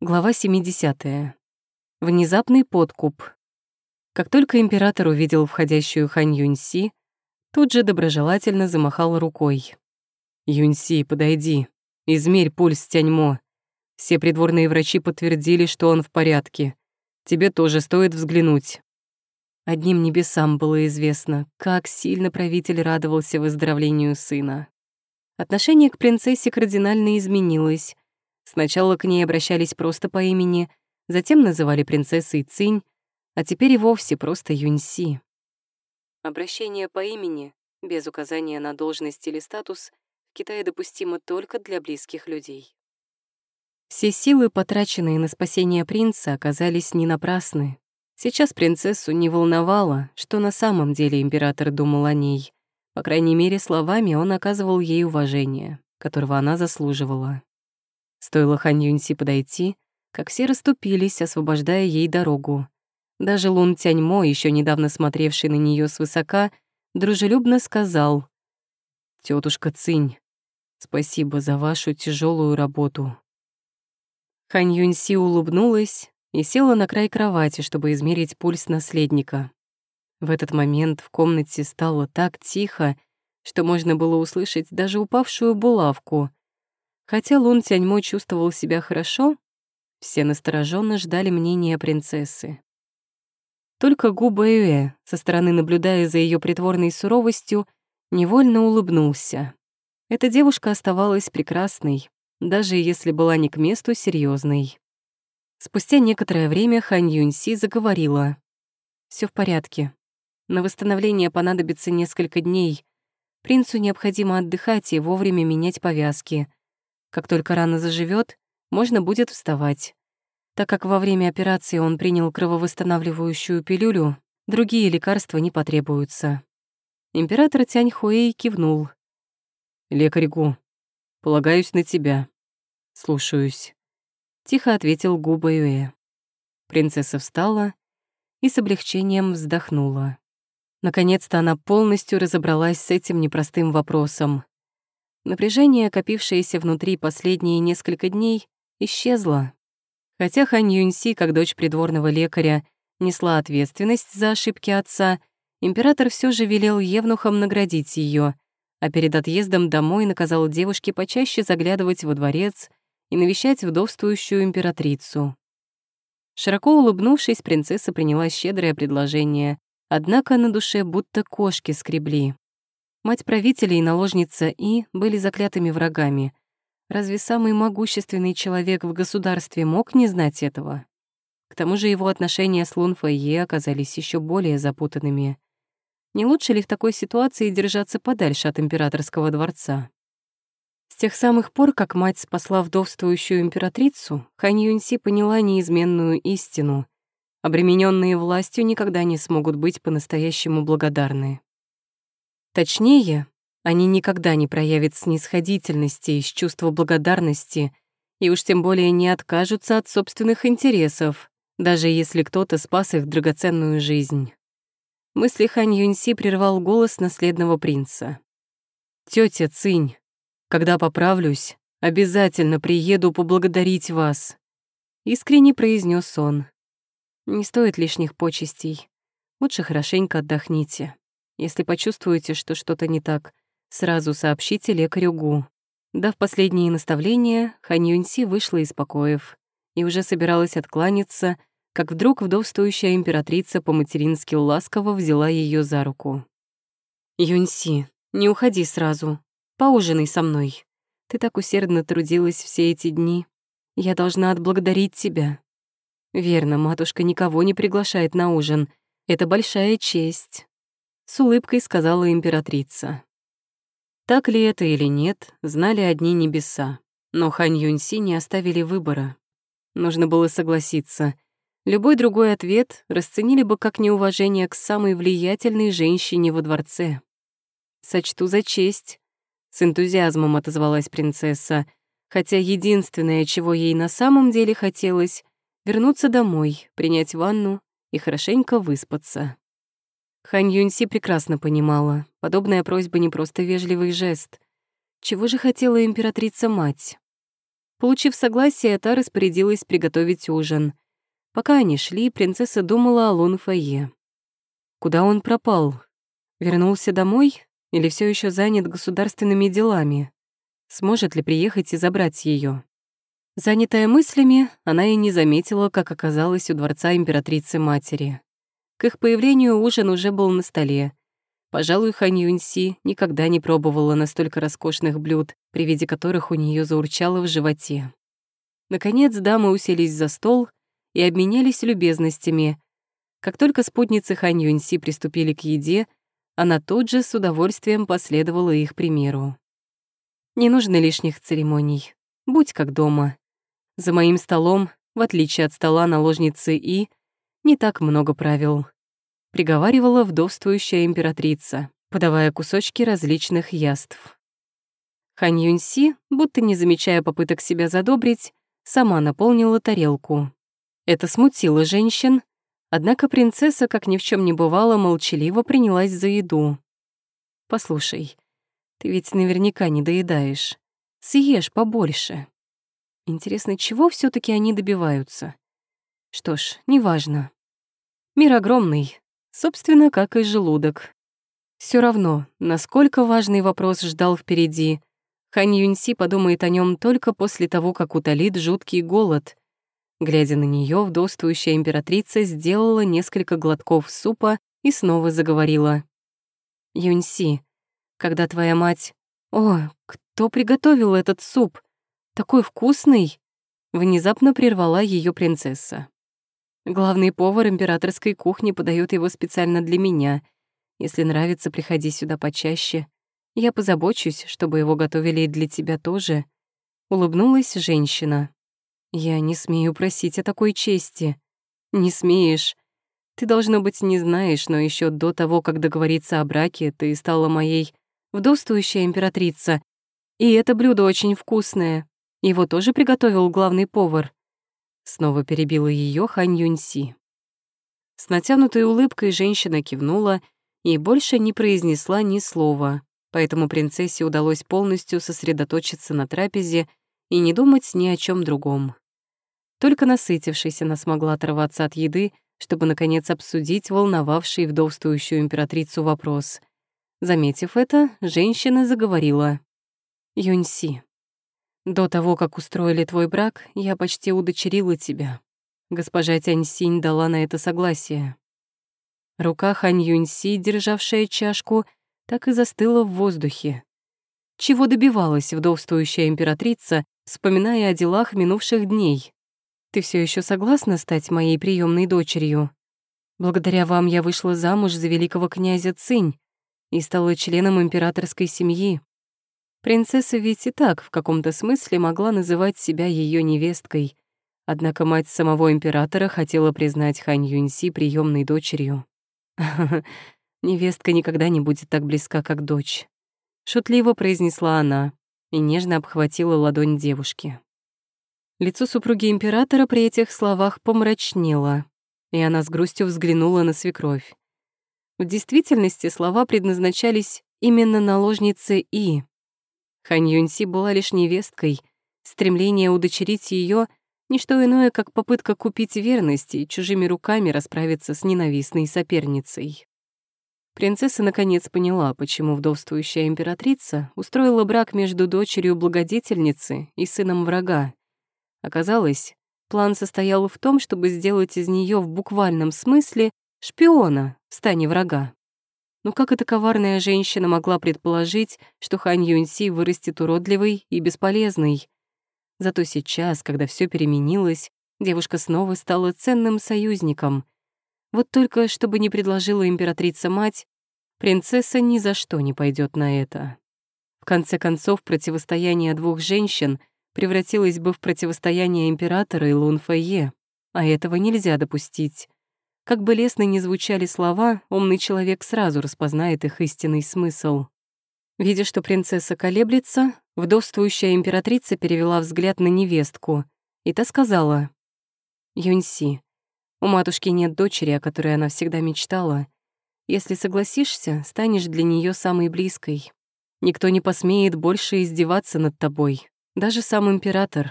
Глава 70. Внезапный подкуп. Как только император увидел входящую Хань Юньси, тут же доброжелательно замахал рукой. «Юньси, подойди. Измерь пульс Тяньмо. Все придворные врачи подтвердили, что он в порядке. Тебе тоже стоит взглянуть». Одним небесам было известно, как сильно правитель радовался выздоровлению сына. Отношение к принцессе кардинально изменилось, Сначала к ней обращались просто по имени, затем называли принцессой Цинь, а теперь и вовсе просто Юньси. Обращение по имени, без указания на должность или статус, в Китае допустимо только для близких людей. Все силы, потраченные на спасение принца, оказались не напрасны. Сейчас принцессу не волновало, что на самом деле император думал о ней. По крайней мере, словами он оказывал ей уважение, которого она заслуживала. Стоило Хан Юньси подойти, как все расступились, освобождая ей дорогу. Даже Лун Тяньмо, еще недавно смотревший на нее свысока, дружелюбно сказал «Тетушка Цинь, спасибо за вашу тяжелую работу». Хан Юньси улыбнулась и села на край кровати, чтобы измерить пульс наследника. В этот момент в комнате стало так тихо, что можно было услышать даже упавшую булавку. Хотя Лун Тяньмо чувствовал себя хорошо, все настороженно ждали мнения принцессы. Только Гу Бэюэ, со стороны наблюдая за ее притворной суровостью, невольно улыбнулся. Эта девушка оставалась прекрасной, даже если была не к месту серьезной. Спустя некоторое время Хань Юньси заговорила. Все в порядке. На восстановление понадобится несколько дней. Принцу необходимо отдыхать и вовремя менять повязки. Как только рана заживет, можно будет вставать. Так как во время операции он принял крововосстанавливающую пилюлю, другие лекарства не потребуются. Император Тянь Хуэй кивнул. «Лекарь Гу, полагаюсь на тебя. Слушаюсь», — тихо ответил Гу Бэюэ. Принцесса встала и с облегчением вздохнула. Наконец-то она полностью разобралась с этим непростым вопросом. Напряжение, копившееся внутри последние несколько дней, исчезло. Хотя Хань Юньси, как дочь придворного лекаря, несла ответственность за ошибки отца, император все же велел евнухам наградить ее, а перед отъездом домой наказал девушке почаще заглядывать во дворец и навещать вдовствующую императрицу. Широко улыбнувшись, принцесса приняла щедрое предложение, однако на душе будто кошки скребли. Мать правителя и наложница И были заклятыми врагами. Разве самый могущественный человек в государстве мог не знать этого? К тому же его отношения с Лун оказались еще более запутанными. Не лучше ли в такой ситуации держаться подальше от императорского дворца? С тех самых пор, как мать спасла вдовствующую императрицу, Хань Юньси поняла неизменную истину. Обремененные властью никогда не смогут быть по-настоящему благодарны. Точнее, они никогда не проявят снисходительности из чувства благодарности и уж тем более не откажутся от собственных интересов, даже если кто-то спас их драгоценную жизнь. Мысли Хань Юньси прервал голос наследного принца. «Тётя Цинь, когда поправлюсь, обязательно приеду поблагодарить вас», — искренне произнес он. «Не стоит лишних почестей. Лучше хорошенько отдохните». Если почувствуете, что что-то не так, сразу сообщите лекарю Гу. Дав последние наставления, Хан Юньси вышла из покоев и уже собиралась откланяться, как вдруг вдовствующая императрица по-матерински ласково взяла ее за руку. «Юньси, не уходи сразу. Поужинай со мной. Ты так усердно трудилась все эти дни. Я должна отблагодарить тебя». «Верно, матушка никого не приглашает на ужин. Это большая честь» с улыбкой сказала императрица. Так ли это или нет, знали одни небеса, но Хань Юньси не оставили выбора. Нужно было согласиться. Любой другой ответ расценили бы как неуважение к самой влиятельной женщине во дворце. «Сочту за честь», — с энтузиазмом отозвалась принцесса, хотя единственное, чего ей на самом деле хотелось — вернуться домой, принять ванну и хорошенько выспаться. Хань Юньси прекрасно понимала, подобная просьба не просто вежливый жест. Чего же хотела императрица-мать? Получив согласие, та распорядилась приготовить ужин. Пока они шли, принцесса думала о Лун Фае. Куда он пропал? Вернулся домой или все еще занят государственными делами? Сможет ли приехать и забрать ее? Занятая мыслями, она и не заметила, как оказалась у дворца императрицы-матери. К их появлению ужин уже был на столе. Пожалуй, Хань Юньси никогда не пробовала настолько роскошных блюд, при виде которых у нее заурчало в животе. Наконец дамы уселись за стол и обменялись любезностями. Как только спутницы Хань Юньси приступили к еде, она тут же с удовольствием последовала их примеру. «Не нужно лишних церемоний. Будь как дома», за моим столом, в отличие от стола наложницы И, не так много правил. Приговаривала вдовствующая императрица, подавая кусочки различных яств. Хань Юньси, будто не замечая попыток себя задобрить, сама наполнила тарелку. Это смутило женщин, однако принцесса, как ни в чем не бывало, молчаливо принялась за еду. «Послушай, ты ведь наверняка не доедаешь. Съешь побольше». Интересно, чего все таки они добиваются? Что ж, неважно. Мир огромный, собственно, как и желудок. Все равно, насколько важный вопрос ждал впереди, Хань Юньси подумает о нем только после того, как утолит жуткий голод. Глядя на нее, вдовствующая императрица сделала несколько глотков супа и снова заговорила. «Юньси, когда твоя мать... О, кто приготовил этот суп? Такой вкусный!» Внезапно прервала ее принцесса. Главный повар императорской кухни подает его специально для меня. Если нравится, приходи сюда почаще. Я позабочусь, чтобы его готовили и для тебя тоже. Улыбнулась женщина. Я не смею просить о такой чести. Не смеешь. Ты, должно быть, не знаешь, но еще до того, как договориться о браке, ты стала моей вдовствующая императрица. И это блюдо очень вкусное. Его тоже приготовил главный повар. Снова перебила ее Хань Юньси. С натянутой улыбкой женщина кивнула и больше не произнесла ни слова, поэтому принцессе удалось полностью сосредоточиться на трапезе и не думать ни о чем другом. Только насытившись, она смогла оторваться от еды, чтобы, наконец, обсудить волновавший вдовствующую императрицу вопрос. Заметив это, женщина заговорила. «Юньси, до того, как устроили твой брак, я почти удочерила тебя. Госпожа Тяньсинь дала на это согласие. Рука Хань Юньси, державшая чашку, так и застыла в воздухе. Чего добивалась вдовствующая императрица, вспоминая о делах минувших дней? Ты все еще согласна стать моей приемной дочерью? Благодаря вам я вышла замуж за великого князя Цинь и стала членом императорской семьи. Принцесса ведь и так в каком-то смысле могла называть себя ее невесткой, однако мать самого императора хотела признать Хань Юньси приемной дочерью. «Невестка никогда не будет так близка, как дочь», — шутливо произнесла она и нежно обхватила ладонь девушки. Лицо супруги императора при этих словах помрачнело, и она с грустью взглянула на свекровь. В действительности слова предназначались именно наложнице И, Хань Юньси была лишь невесткой. Стремление удочерить ее — ничто иное, как попытка купить верность и чужими руками расправиться с ненавистной соперницей. Принцесса наконец поняла, почему вдовствующая императрица устроила брак между дочерью благодетельницы и сыном врага. Оказалось, план состоял в том, чтобы сделать из нее в буквальном смысле шпиона в стане врага. Но как эта коварная женщина могла предположить, что Хань Юньси вырастет уродливой и бесполезной? Зато сейчас, когда все переменилось, девушка снова стала ценным союзником. Вот только, чтобы не предложила императрица-мать, принцесса ни за что не пойдет на это. В конце концов, противостояние двух женщин превратилось бы в противостояние императора и Лун Фэйе, а этого нельзя допустить. Как бы лестно ни звучали слова, умный человек сразу распознает их истинный смысл. Видя, что принцесса колеблется, вдовствующая императрица перевела взгляд на невестку, и та сказала, «Юньси, у матушки нет дочери, о которой она всегда мечтала. Если согласишься, станешь для нее самой близкой. Никто не посмеет больше издеваться над тобой, даже сам император.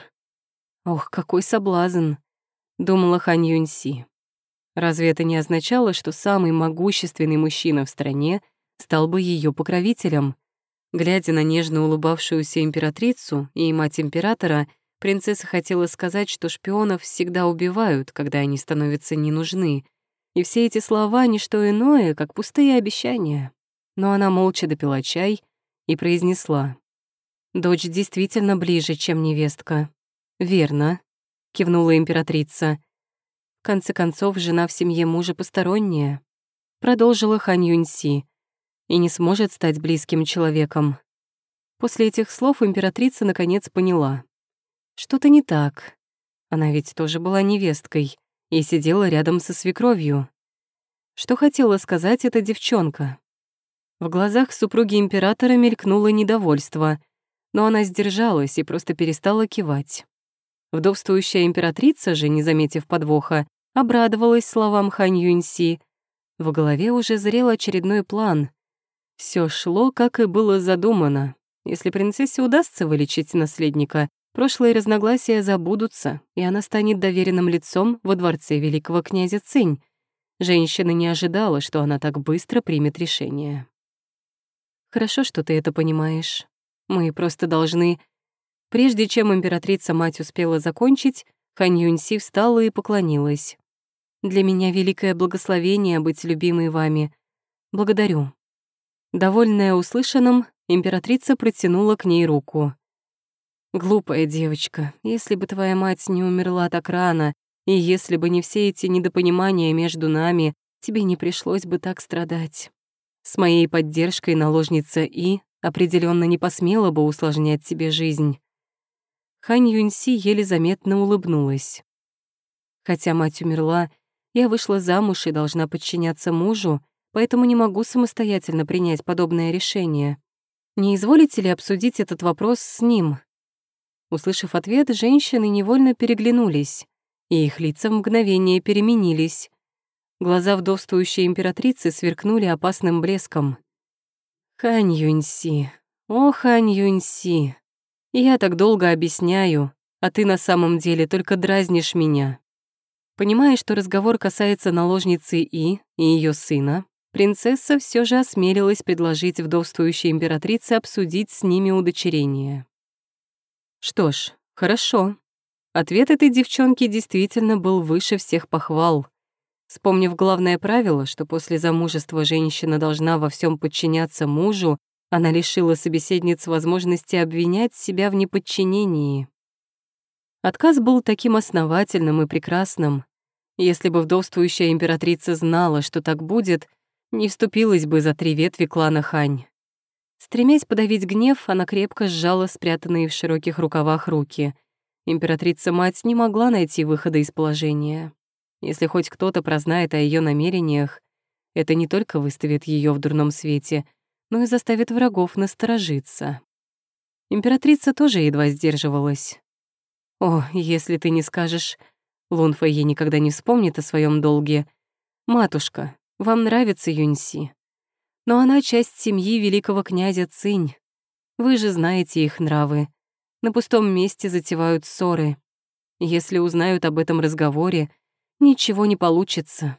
Ох, какой соблазн, думала Хан Юньси. Разве это не означало, что самый могущественный мужчина в стране стал бы ее покровителем? Глядя на нежно улыбавшуюся императрицу и мать императора, принцесса хотела сказать, что шпионов всегда убивают, когда они становятся не нужны, и все эти слова — ничто иное, как пустые обещания. Но она молча допила чай и произнесла. «Дочь действительно ближе, чем невестка». «Верно», — кивнула императрица. «В конце концов, жена в семье мужа посторонняя», — продолжила Хан Юньси, «и не сможет стать близким человеком». После этих слов императрица наконец поняла. Что-то не так. Она ведь тоже была невесткой и сидела рядом со свекровью. Что хотела сказать эта девчонка? В глазах супруги императора мелькнуло недовольство, но она сдержалась и просто перестала кивать. Вдовствующая императрица же, не заметив подвоха, обрадовалась словам Хань Юньси. В голове уже зрел очередной план. Все шло, как и было задумано. Если принцессе удастся вылечить наследника, прошлые разногласия забудутся, и она станет доверенным лицом во дворце великого князя Цинь. Женщина не ожидала, что она так быстро примет решение. «Хорошо, что ты это понимаешь. Мы просто должны Прежде чем императрица-мать успела закончить, Хан Юньси встала и поклонилась. «Для меня великое благословение быть любимой вами. Благодарю». Довольная услышанным, императрица протянула к ней руку. «Глупая девочка, если бы твоя мать не умерла так рано, и если бы не все эти недопонимания между нами, тебе не пришлось бы так страдать. С моей поддержкой наложница И определенно не посмела бы усложнять тебе жизнь. Хань Юньси еле заметно улыбнулась. Хотя мать умерла, я вышла замуж и должна подчиняться мужу, поэтому не могу самостоятельно принять подобное решение. Не изволите ли обсудить этот вопрос с ним? Услышав ответ, женщины невольно переглянулись, и их лица в мгновение переменились. Глаза вдовствующей императрицы сверкнули опасным блеском. «Хань Юньси, о, Хань Юньси, я так долго объясняю, а ты на самом деле только дразнишь меня. Понимая, что разговор касается наложницы И и ее сына, принцесса все же осмелилась предложить вдовствующей императрице обсудить с ними удочерение. Что ж, хорошо. Ответ этой девчонки действительно был выше всех похвал. Вспомнив главное правило, что после замужества женщина должна во всем подчиняться мужу, она лишила собеседниц возможности обвинять себя в неподчинении. Отказ был таким основательным и прекрасным. Если бы вдовствующая императрица знала, что так будет, не вступилась бы за три ветви клана Хань. Стремясь подавить гнев, она крепко сжала спрятанные в широких рукавах руки. Императрица-мать не могла найти выхода из положения. Если хоть кто-то прознает о ее намерениях, это не только выставит ее в дурном свете — но и заставит врагов насторожиться. Императрица тоже едва сдерживалась. «О, если ты не скажешь...» Лунфа ей никогда не вспомнит о своем долге. «Матушка, вам нравится Юньси. Но она часть семьи великого князя Цинь. Вы же знаете их нравы. На пустом месте затевают ссоры. Если узнают об этом разговоре, ничего не получится.